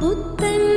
புத்தன்